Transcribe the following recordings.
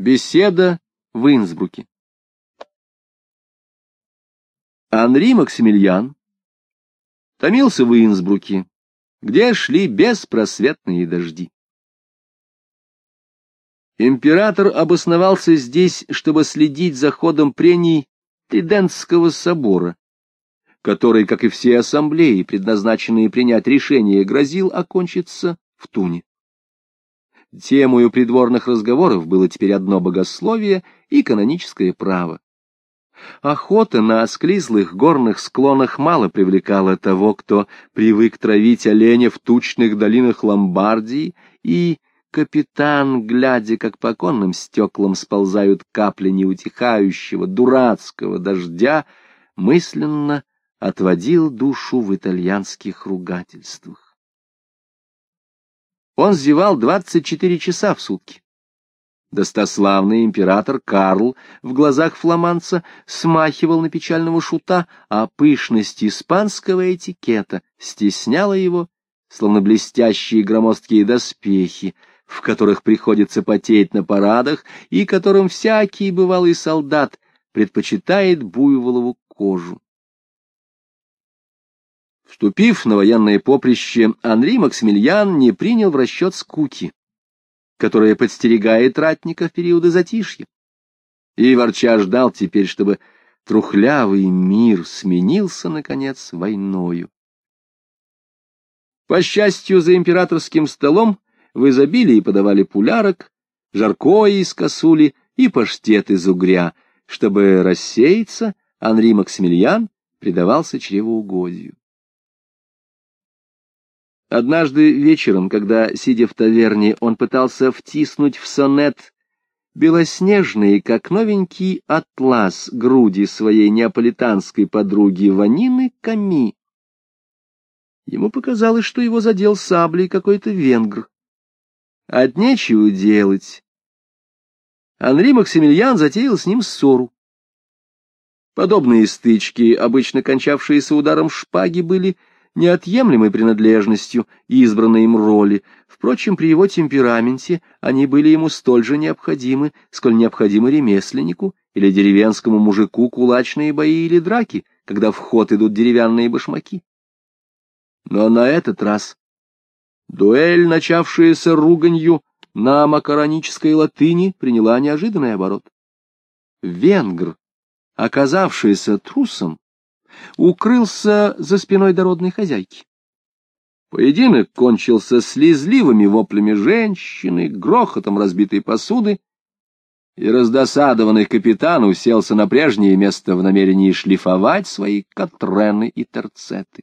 Беседа в Инсбруке. Анри Максимилиан томился в Инсбруке, где шли беспросветные дожди. Император обосновался здесь, чтобы следить за ходом прений Тридентского собора, который, как и все ассамблеи, предназначенные принять решение, грозил окончиться в Туне. Темою придворных разговоров было теперь одно богословие и каноническое право. Охота на осклизлых горных склонах мало привлекала того, кто привык травить оленя в тучных долинах Ломбардии, и капитан, глядя, как по оконным стеклам сползают капли неутихающего дурацкого дождя, мысленно отводил душу в итальянских ругательствах. Он зевал двадцать четыре часа в сутки. Достославный император Карл в глазах фламанца смахивал на печального шута, а пышность испанского этикета стесняла его, словно блестящие громоздкие доспехи, в которых приходится потеть на парадах и которым всякий бывалый солдат предпочитает буйволову кожу. Вступив на военное поприще, Анри Максимилиан не принял в расчет скуки которая подстерегает ратника в периоды затишья. И ворча ждал теперь, чтобы трухлявый мир сменился, наконец, войною. По счастью, за императорским столом в изобилии подавали пулярок, жаркое из косули и паштет из угря. Чтобы рассеяться, Анри Максимилиан предавался чревоугодию. Однажды вечером, когда, сидя в таверне, он пытался втиснуть в сонет белоснежные, как новенький атлас, груди своей неаполитанской подруги Ванины Ками, ему показалось, что его задел саблей какой-то венгр. От нечего делать. Анри Максимилиан затеял с ним ссору. Подобные стычки, обычно кончавшиеся ударом шпаги, были неотъемлемой принадлежностью избранной им роли. Впрочем, при его темпераменте они были ему столь же необходимы, сколь необходимы ремесленнику или деревенскому мужику кулачные бои или драки, когда в ход идут деревянные башмаки. Но на этот раз дуэль, начавшаяся руганью на макаронической латыни, приняла неожиданный оборот. Венгр, оказавшийся трусом, укрылся за спиной дородной хозяйки. Поединок кончился слезливыми воплями женщины, грохотом разбитой посуды, и раздосадованный капитан уселся на прежнее место в намерении шлифовать свои катрены и терцеты.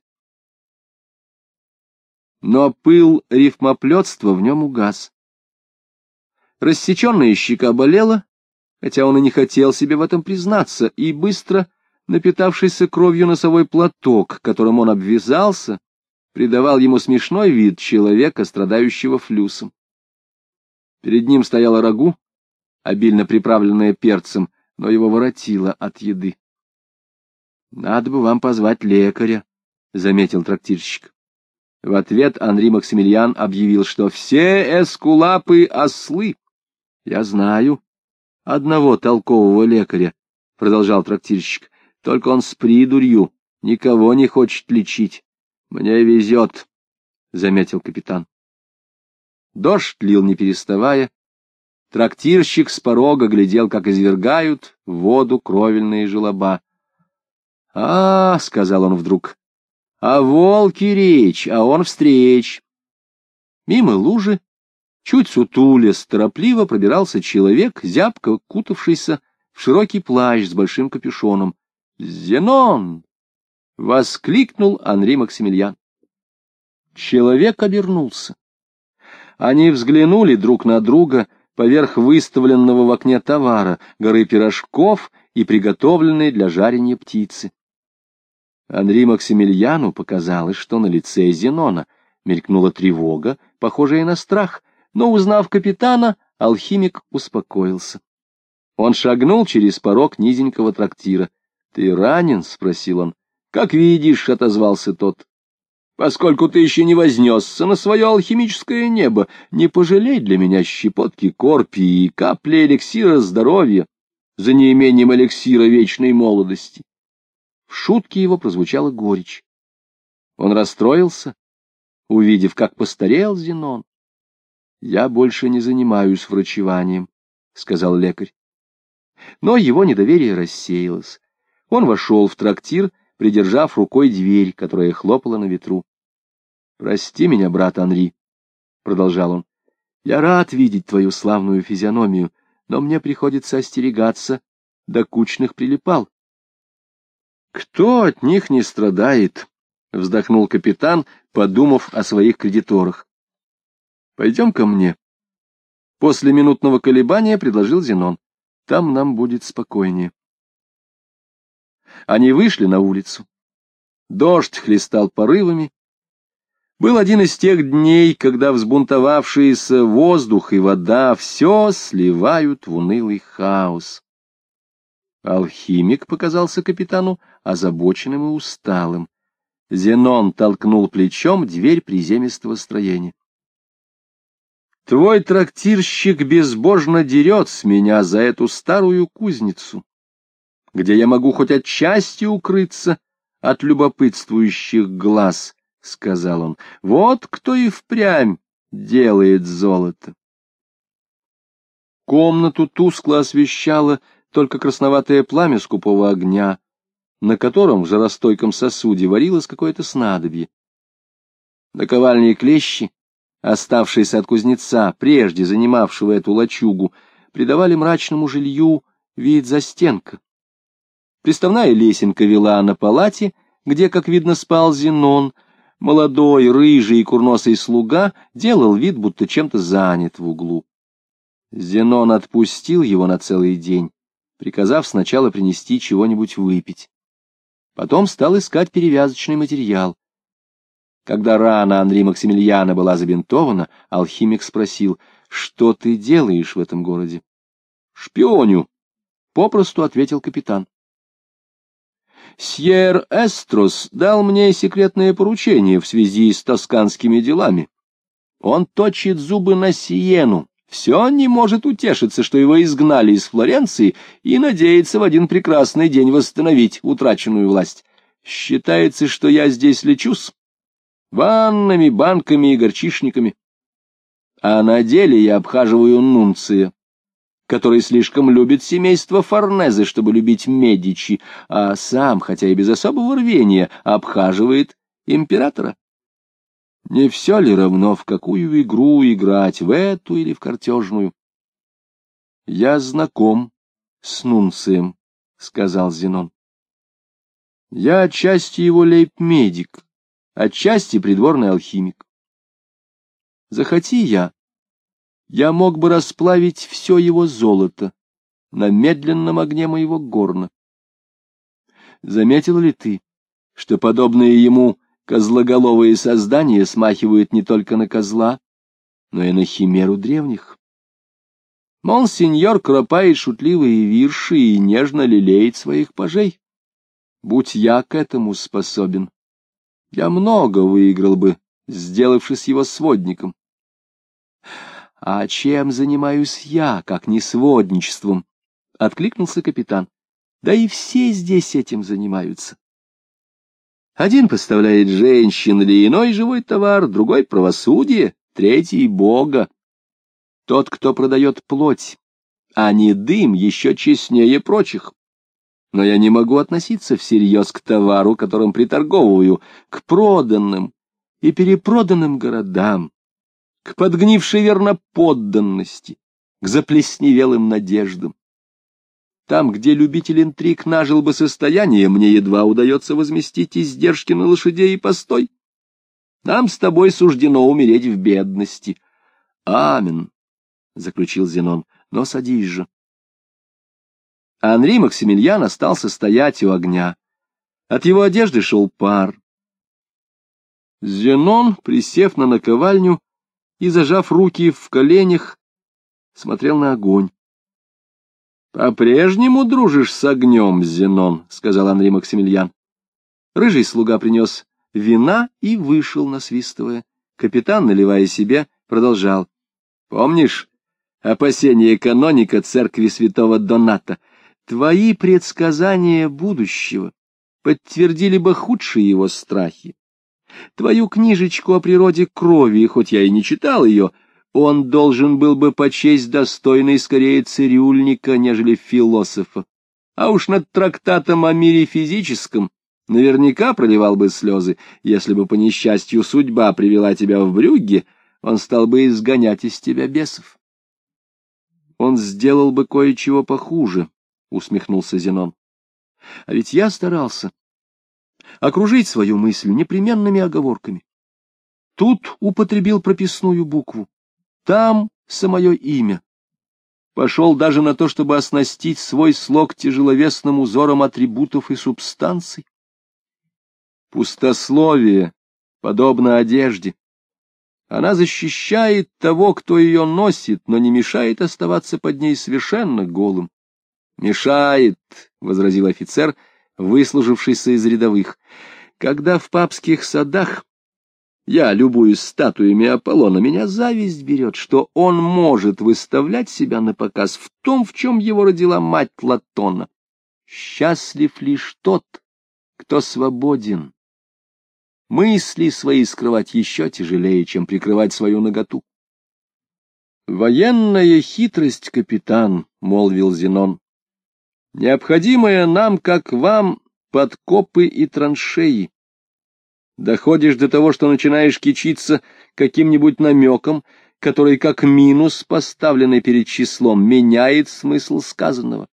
Но пыл рифмоплетства в нем угас. Рассеченная щека болела, хотя он и не хотел себе в этом признаться, и быстро напитавшийся кровью носовой платок, которым он обвязался, придавал ему смешной вид человека, страдающего флюсом. Перед ним стояла рагу, обильно приправленная перцем, но его воротило от еды. — Надо бы вам позвать лекаря, — заметил трактирщик. В ответ Анри Максимилиан объявил, что все эскулапы — ослы. — Я знаю одного толкового лекаря, — продолжал трактирщик. Только он с придурью, никого не хочет лечить. Мне везет, — заметил капитан. Дождь лил не переставая. Трактирщик с порога глядел, как извергают в воду кровельные желоба. — А, — сказал он вдруг, — а волки речь, а он встреч. Мимо лужи, чуть сутулясь, торопливо пробирался человек, зябко кутавшийся в широкий плащ с большим капюшоном. «Зенон!» — воскликнул Анри Максимилиан. Человек обернулся. Они взглянули друг на друга поверх выставленного в окне товара, горы пирожков и приготовленной для жарения птицы. Анри Максимилиану показалось, что на лице Зенона мелькнула тревога, похожая на страх, но, узнав капитана, алхимик успокоился. Он шагнул через порог низенького трактира. — Ты ранен? — спросил он. — Как видишь, — отозвался тот. Поскольку ты еще не вознесся на свое алхимическое небо, не пожалей для меня щепотки корпии и капли эликсира здоровья за неимением эликсира вечной молодости. В шутке его прозвучала горечь. Он расстроился, увидев, как постарел Зенон. — Я больше не занимаюсь врачеванием, — сказал лекарь. Но его недоверие рассеялось. Он вошел в трактир, придержав рукой дверь, которая хлопала на ветру. — Прости меня, брат Анри, — продолжал он. — Я рад видеть твою славную физиономию, но мне приходится остерегаться до кучных прилипал. — Кто от них не страдает? — вздохнул капитан, подумав о своих кредиторах. — Пойдем ко мне. После минутного колебания предложил Зенон. Там нам будет спокойнее. Они вышли на улицу. Дождь хлестал порывами. Был один из тех дней, когда взбунтовавшиеся воздух и вода все сливают в унылый хаос. Алхимик показался капитану озабоченным и усталым. Зенон толкнул плечом дверь приземистого строения. Твой трактирщик безбожно дерет с меня за эту старую кузницу где я могу хоть отчасти укрыться от любопытствующих глаз, — сказал он. — Вот кто и впрямь делает золото. Комнату тускло освещало только красноватое пламя скупого огня, на котором в жаростойком сосуде варилось какое-то снадобье. Наковальные клещи, оставшиеся от кузнеца, прежде занимавшего эту лачугу, придавали мрачному жилью вид застенка. Приставная лесенка вела на палате, где, как видно, спал Зенон. Молодой, рыжий и курносый слуга делал вид, будто чем-то занят в углу. Зенон отпустил его на целый день, приказав сначала принести чего-нибудь выпить. Потом стал искать перевязочный материал. Когда рана Анри Максимилиана была забинтована, алхимик спросил, что ты делаешь в этом городе? — Шпионю, — попросту ответил капитан. Сьер Эстрос дал мне секретное поручение в связи с тосканскими делами. Он точит зубы на Сиену, все не может утешиться, что его изгнали из Флоренции и надеется в один прекрасный день восстановить утраченную власть. Считается, что я здесь лечусь ваннами, банками и горчишниками. А на деле я обхаживаю Нунция, который слишком любит семейство Форнезе, чтобы любить Медичи, а сам, хотя и без особого рвения, обхаживает императора. Не все ли равно, в какую игру играть, в эту или в картежную? — Я знаком с Нунцием, — сказал Зенон. — Я отчасти его лейб-медик, отчасти придворный алхимик. Захоти я, я мог бы расплавить все его золото на медленном огне моего горна. Заметил ли ты, что подобные ему козлоголовые создания смахивают не только на козла, но и на химеру древних? Монсеньор кропает шутливые вирши и нежно лелеет своих пажей. Будь я к этому способен, я много выиграл бы, сделавшись его сводником. «А чем занимаюсь я, как не сводничеством?» — откликнулся капитан. «Да и все здесь этим занимаются. Один поставляет женщин или иной живой товар, другой — правосудие, третий — Бога. Тот, кто продает плоть, а не дым, еще честнее прочих. Но я не могу относиться всерьез к товару, которым приторговываю, к проданным и перепроданным городам, к подгнившей верноподданности, к заплесневелым надеждам. Там, где любитель интриг нажил бы состояние, мне едва удается возместить издержки на лошадей и постой. Нам с тобой суждено умереть в бедности. — Амин, — заключил Зенон, — но садись же. Анри Максимилиан остался стоять у огня. От его одежды шел пар. Зенон, присев на наковальню, и, зажав руки в коленях, смотрел на огонь. — По-прежнему дружишь с огнем, Зенон, — сказал Андрей Максимилиан. Рыжий слуга принес вина и вышел, насвистывая. Капитан, наливая себе, продолжал. — Помнишь опасения каноника церкви святого Доната? Твои предсказания будущего подтвердили бы худшие его страхи. Твою книжечку о природе крови, хоть я и не читал ее, он должен был бы почесть достойной скорее цирюльника, нежели философа. А уж над трактатом о мире физическом наверняка проливал бы слезы, если бы по несчастью судьба привела тебя в брюгге, он стал бы изгонять из тебя бесов. Он сделал бы кое-чего похуже, — усмехнулся Зенон. А ведь я старался окружить свою мысль непременными оговорками. Тут употребил прописную букву, там самое имя. Пошел даже на то, чтобы оснастить свой слог тяжеловесным узором атрибутов и субстанций. Пустословие, подобно одежде. Она защищает того, кто ее носит, но не мешает оставаться под ней совершенно голым. «Мешает», — возразил офицер, выслужившийся из рядовых. «Когда в папских садах я любуюсь статуями Аполлона, меня зависть берет, что он может выставлять себя на показ в том, в чем его родила мать Латона. Счастлив лишь тот, кто свободен. Мысли свои скрывать еще тяжелее, чем прикрывать свою наготу. «Военная хитрость, капитан», — молвил Зенон, Необходимое нам, как вам, подкопы и траншеи. Доходишь до того, что начинаешь кичиться каким-нибудь намеком, который, как минус, поставленный перед числом, меняет смысл сказанного.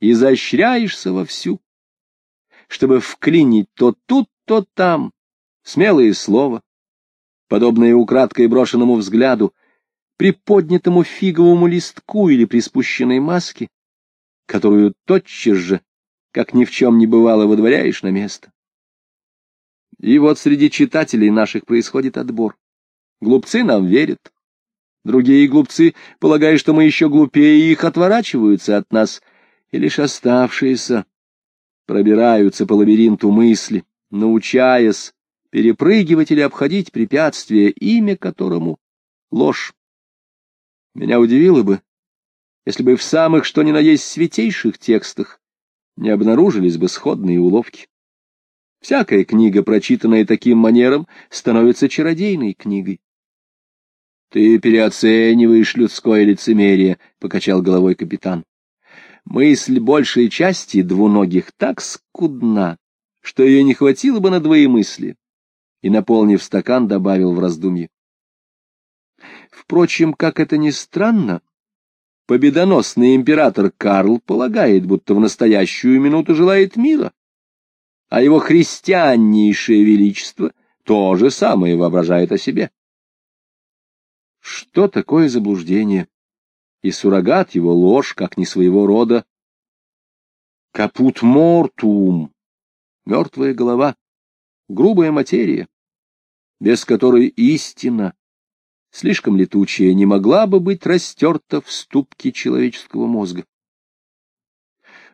Изощряешься вовсю, чтобы вклинить то тут, то там, смелое слово, подобное украдкой брошенному взгляду, приподнятому фиговому листку или приспущенной маске, которую тотчас же, как ни в чем не бывало, выдворяешь на место. И вот среди читателей наших происходит отбор. Глупцы нам верят. Другие глупцы, полагая, что мы еще глупее их, отворачиваются от нас, и лишь оставшиеся пробираются по лабиринту мысли, научаясь перепрыгивать или обходить препятствия, имя которому — ложь. Меня удивило бы, если бы в самых что ни на есть святейших текстах не обнаружились бы сходные уловки. Всякая книга, прочитанная таким манером, становится чародейной книгой. — Ты переоцениваешь людское лицемерие, — покачал головой капитан. Мысль большей части двуногих так скудна, что ее не хватило бы на двоемыслие, и, наполнив стакан, добавил в раздумье. Впрочем, как это ни странно, победоносный император Карл полагает, будто в настоящую минуту желает мира, а его христианнейшее величество то же самое воображает о себе. Что такое заблуждение? И суррогат его ложь, как не своего рода. Капут мортум, мертвая голова, грубая материя, без которой истина слишком летучая, не могла бы быть растерта в ступке человеческого мозга.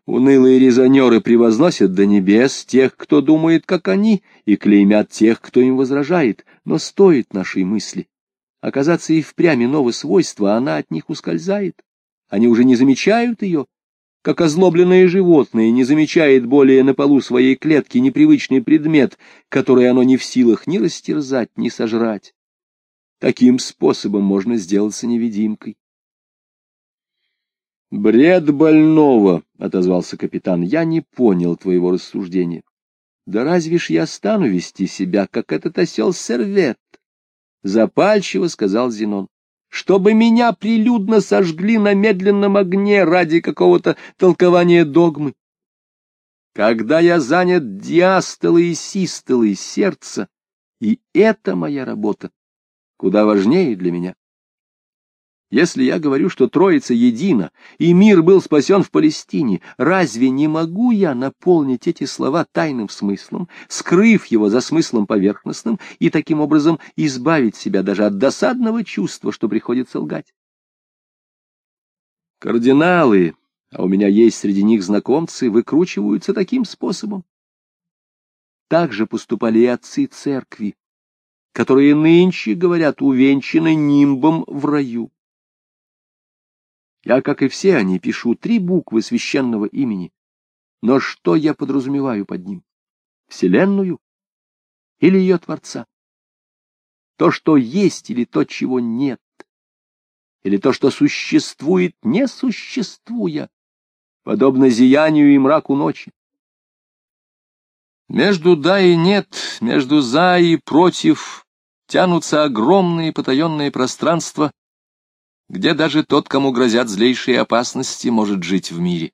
Унылые резонеры превозносят до небес тех, кто думает, как они, и клеймят тех, кто им возражает, но стоит нашей мысли оказаться и впрямь иного свойства, она от них ускользает. Они уже не замечают ее, как озлобленное животное не замечает более на полу своей клетки непривычный предмет, который оно не в силах ни растерзать, ни сожрать. Таким способом можно сделаться невидимкой. «Бред больного», — отозвался капитан, — «я не понял твоего рассуждения. Да разве ж я стану вести себя, как этот осел Сервет?» Запальчиво сказал Зенон. «Чтобы меня прилюдно сожгли на медленном огне ради какого-то толкования догмы. Когда я занят диастолой и систолой сердца, и это моя работа, куда важнее для меня. Если я говорю, что Троица едина, и мир был спасен в Палестине, разве не могу я наполнить эти слова тайным смыслом, скрыв его за смыслом поверхностным, и таким образом избавить себя даже от досадного чувства, что приходится лгать? Кардиналы, а у меня есть среди них знакомцы, выкручиваются таким способом. Так же поступали и отцы церкви, которые нынче, говорят, увенчаны нимбом в раю. Я, как и все они, пишу три буквы священного имени. Но что я подразумеваю под ним? Вселенную или ее Творца? То, что есть, или то, чего нет? Или то, что существует, не существуя, подобно зиянию и мраку ночи? Между «да» и «нет», между «за» и «против» тянутся огромные потаенные пространства, где даже тот, кому грозят злейшие опасности, может жить в мире.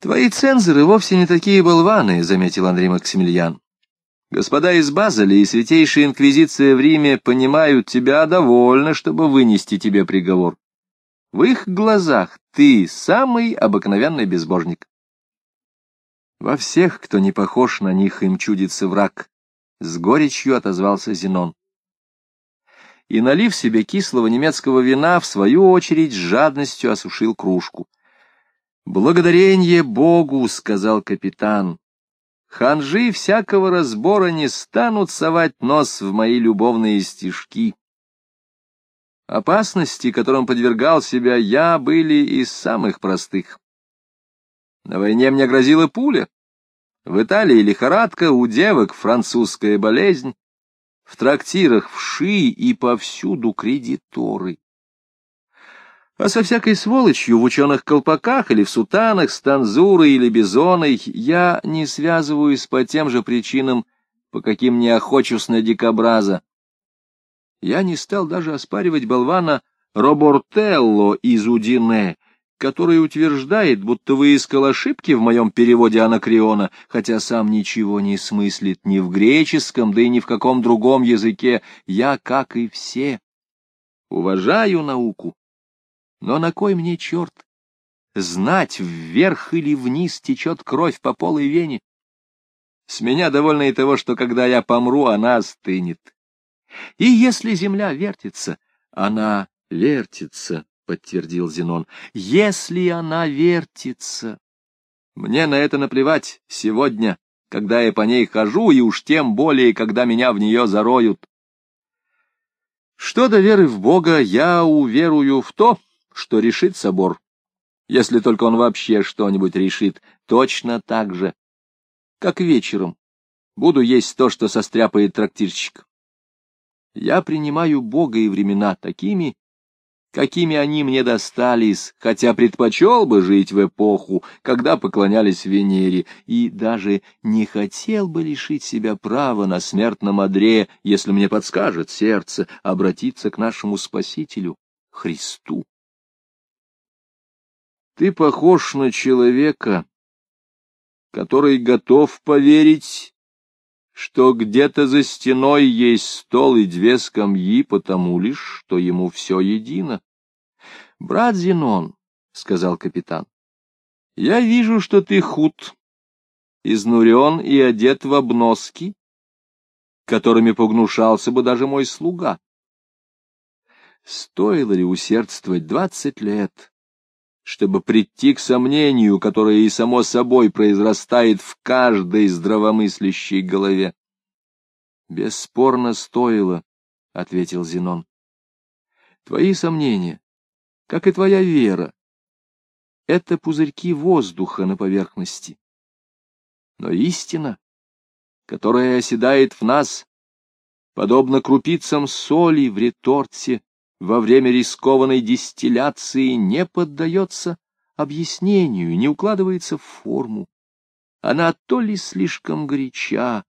«Твои цензоры вовсе не такие болваны», — заметил Андрей Максимилиан. «Господа из Базеля и Святейшая Инквизиция в Риме понимают тебя довольно, чтобы вынести тебе приговор. В их глазах ты самый обыкновенный безбожник». Во всех, кто не похож на них, им чудится враг, — с горечью отозвался Зенон. И, налив себе кислого немецкого вина, в свою очередь с жадностью осушил кружку. «Благодарение Богу», — сказал капитан, — «ханжи всякого разбора не станут совать нос в мои любовные стишки». Опасности, которым подвергал себя я, были из самых простых. На войне мне грозила пуля. В Италии лихорадка, у девок французская болезнь, в трактирах вши и повсюду кредиторы. А со всякой сволочью в ученых колпаках или в сутанах с танзурой или бизоной я не связываюсь по тем же причинам, по каким не охочусь на дикобраза. Я не стал даже оспаривать болвана Робортелло из Удине, который утверждает, будто выискал ошибки в моем переводе Анакриона, хотя сам ничего не смыслит ни в греческом, да и ни в каком другом языке. Я, как и все, уважаю науку но на кой мне черт? Знать, вверх или вниз течет кровь по полой вене. С меня довольно и того, что когда я помру, она остынет. И если земля вертится, она вертится, — подтвердил Зенон. Если она вертится. Мне на это наплевать сегодня, когда я по ней хожу, и уж тем более, когда меня в нее зароют. Что до веры в Бога, я уверую в то, что решит собор, если только он вообще что-нибудь решит, точно так же, как вечером. Буду есть то, что состряпает трактирщик. Я принимаю Бога и времена такими, какими они мне достались, хотя предпочел бы жить в эпоху, когда поклонялись Венере, и даже не хотел бы лишить себя права на смертном одре, если мне подскажет сердце обратиться к нашему Спасителю, Христу. Ты похож на человека, который готов поверить, что где-то за стеной есть стол и две скамьи, потому лишь, что ему все едино. — Брат Зенон, — сказал капитан, — я вижу, что ты худ, изнурен и одет в обноски, которыми погнушался бы даже мой слуга. Стоило ли усердствовать двадцать лет? Чтобы прийти к сомнению, которое и само собой произрастает в каждой здравомыслящей голове. — Бесспорно стоило, — ответил Зенон. — Твои сомнения, как и твоя вера, — это пузырьки воздуха на поверхности. Но истина, которая оседает в нас, подобно крупицам соли в реторте, во время рискованной дистилляции не поддается объяснению, не укладывается в форму. Она то ли слишком горяча,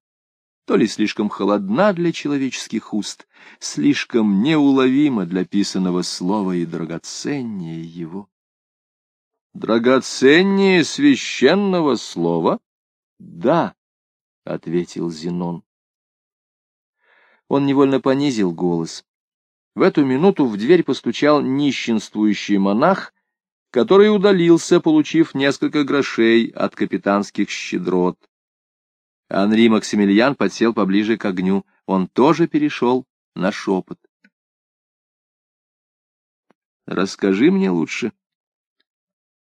то ли слишком холодна для человеческих уст, слишком неуловима для писанного слова и драгоценнее его. Драгоценнее священного слова? Да, — ответил Зенон. Он невольно понизил голос. В эту минуту в дверь постучал нищенствующий монах, который удалился, получив несколько грошей от капитанских щедрот. Анри Максимилиан подсел поближе к огню. Он тоже перешел на шепот. «Расскажи мне лучше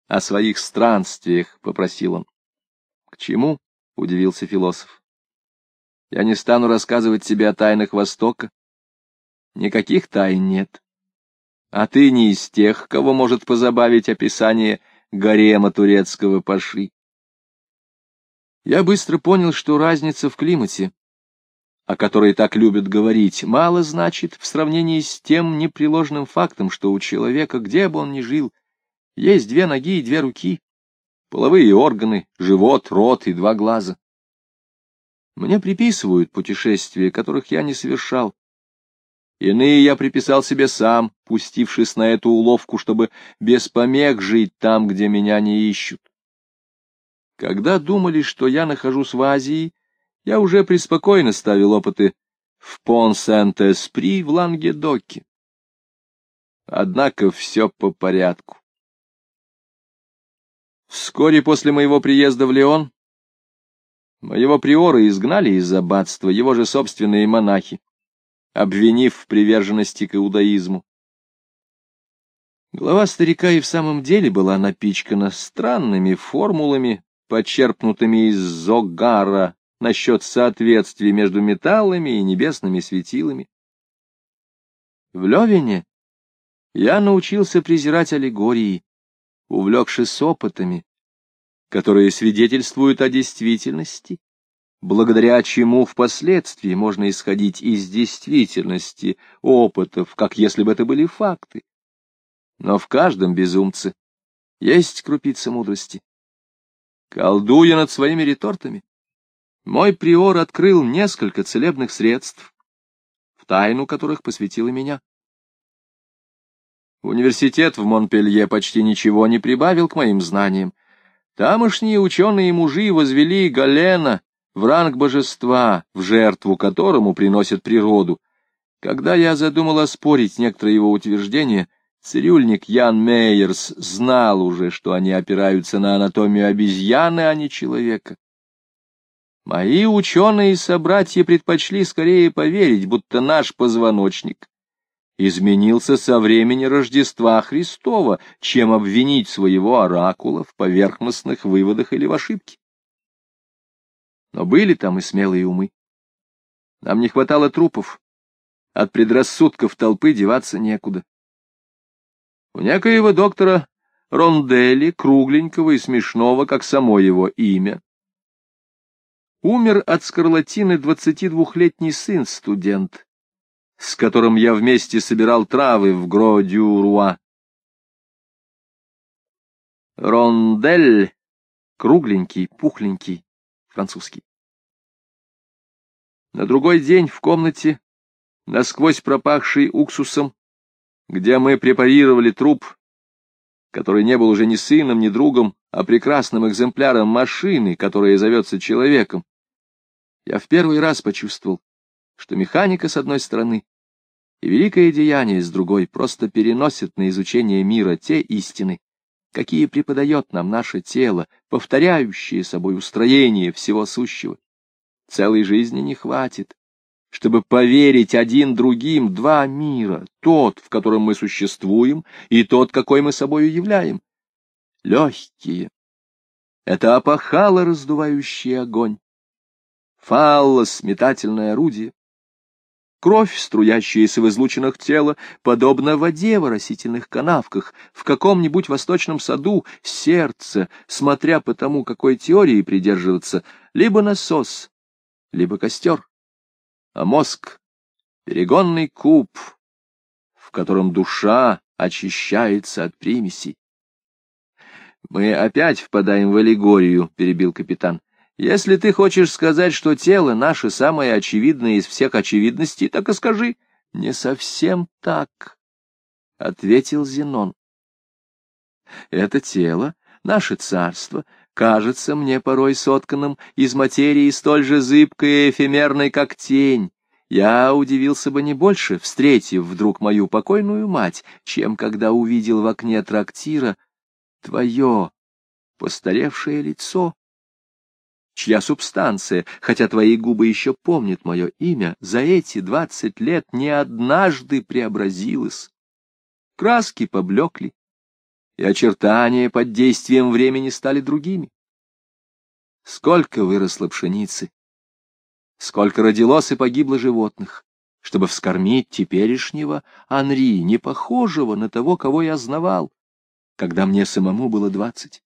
о своих странствиях», — попросил он. «К чему — удивился философ. Я не стану рассказывать тебе о тайнах Востока. Никаких тайн нет. А ты не из тех, кого может позабавить описание гарема турецкого паши. Я быстро понял, что разница в климате, о которой так любят говорить, мало значит в сравнении с тем непреложным фактом, что у человека, где бы он ни жил, есть две ноги и две руки, половые органы, живот, рот и два глаза. Мне приписывают путешествия, которых я не совершал. Иные я приписал себе сам, пустившись на эту уловку, чтобы без помех жить там, где меня не ищут. Когда думали, что я нахожусь в Азии, я уже преспокойно ставил опыты в Пон-Сент-Эспри в Лангедоке. Однако все по порядку. Вскоре после моего приезда в Леон Моего приора изгнали из аббатства его же собственные монахи, обвинив в приверженности к иудаизму. Глава старика и в самом деле была напичкана странными формулами, почерпнутыми из Зогара насчет соответствия между металлами и небесными светилами. В Левине я научился презирать аллегории, увлекшись опытами, которые свидетельствуют о действительности, благодаря чему впоследствии можно исходить из действительности опытов, как если бы это были факты. Но в каждом безумце есть крупица мудрости. Колдуя над своими ретортами, мой приор открыл несколько целебных средств, в тайну которых посвятил и меня. Университет в Монпелье почти ничего не прибавил к моим знаниям, Тамошние ученые-мужи возвели Галена в ранг божества, в жертву которому приносят природу. Когда я задумал оспорить некоторые его утверждения, цирюльник Ян Мейерс знал уже, что они опираются на анатомию обезьяны, а не человека. Мои ученые-собратья предпочли скорее поверить, будто наш позвоночник изменился со времени Рождества Христова, чем обвинить своего оракула в поверхностных выводах или в ошибке. Но были там и смелые умы. Нам не хватало трупов. От предрассудков толпы деваться некуда. У некоего доктора Рондели, кругленького и смешного, как само его имя, умер от скарлатины двадцатидвухлетний сын-студент, с которым я вместе собирал травы в Гро-дю-Руа. Рондель — кругленький, пухленький, французский. На другой день в комнате, насквозь пропахший уксусом, где мы препарировали труп, который не был уже ни сыном, ни другом, а прекрасным экземпляром машины, которая зовется человеком, я в первый раз почувствовал, что механика с одной стороны и великое деяние с другой просто переносят на изучение мира те истины, какие преподает нам наше тело, повторяющие собой устроение всего сущего. Целой жизни не хватит, чтобы поверить один другим два мира, тот, в котором мы существуем, и тот, какой мы собою являем. Легкие — это опахало, раздувающий огонь, фаллос — метательное орудие, Кровь, струящаяся в излучинах тела, подобно воде в растительных канавках, в каком-нибудь восточном саду, сердце, смотря по тому, какой теории придерживаться, либо насос, либо костер, а мозг — перегонный куб, в котором душа очищается от примесей. «Мы опять впадаем в аллегорию», — перебил капитан. Если ты хочешь сказать, что тело наше самое очевидное из всех очевидностей, так и скажи. — Не совсем так, — ответил Зенон. Это тело, наше царство, кажется мне порой сотканным из материи столь же зыбкой и эфемерной, как тень. Я удивился бы не больше, встретив вдруг мою покойную мать, чем когда увидел в окне трактира твое постаревшее лицо чья субстанция, хотя твои губы еще помнят мое имя, за эти двадцать лет не однажды преобразилась. Краски поблекли, и очертания под действием времени стали другими. Сколько выросло пшеницы, сколько родилось и погибло животных, чтобы вскормить теперешнего Анри, не похожего на того, кого я знавал, когда мне самому было двадцать.